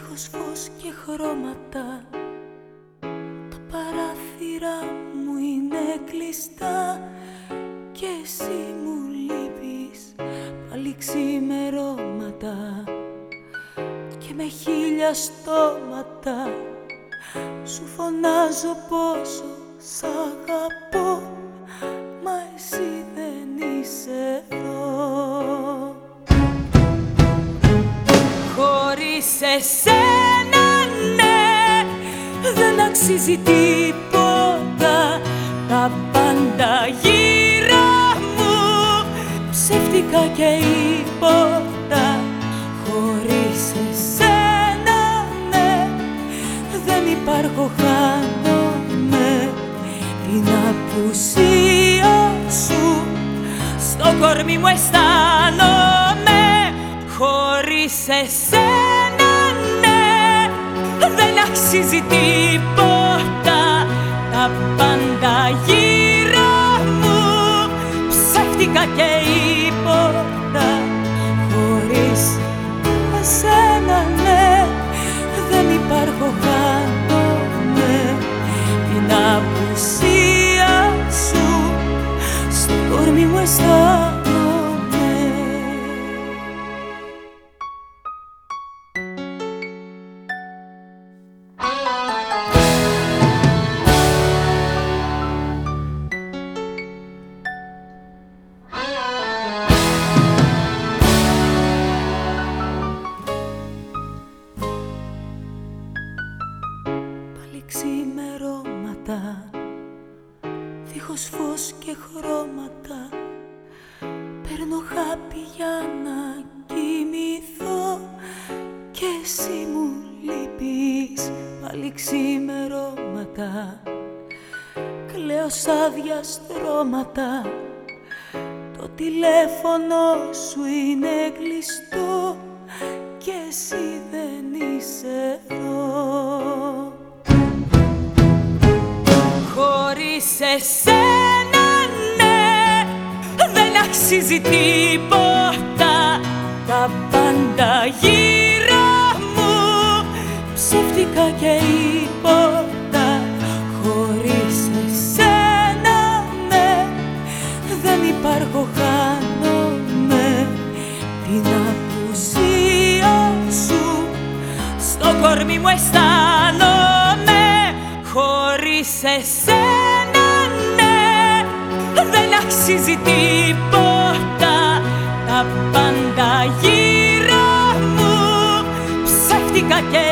Δίχως φως και χρώματα. Τα παράθυρα μου είναι κλειστά Και εσύ μου λείπεις πάλι ξημερώματα. Και με χίλια στόματα Σου φωνάζω πόσο σ' αγαπώ εσένα ναι Δεν αξίζει τίποτα. Τα πάντα γύρω μου Ψεύτικα και υπότα Χωρίς εσένα ναι Δεν υπάρχω χάνομαι. Την απουσία σου Στο κορμί μου αισθάνομαι. Χωρίς εσένα ναι Δεν αξίζει τίποτα Τα πάντα ξημερώματα Δίχως φως και χρώματα. Παίρνω χάπι για να κοιμηθώ Και εσύ μου λείπεις Πάλι ξημερώματα. Κλαίω σαν διαστρώματα Το τηλέφωνο σου είναι κλειστό Χωρίς εσένα ναι. Δεν αξίζει τίποτα Τα πάντα γύρω μου. Ψεύτικα και υπότα Χωρίς εσένα ναι. Δεν υπάρχω χάνομαι. Την απουσία σου. Στο κορμί μου αισθάνομαι αξίζει τίποτα Τα πάντα γύρω μου. Ψεύτικα και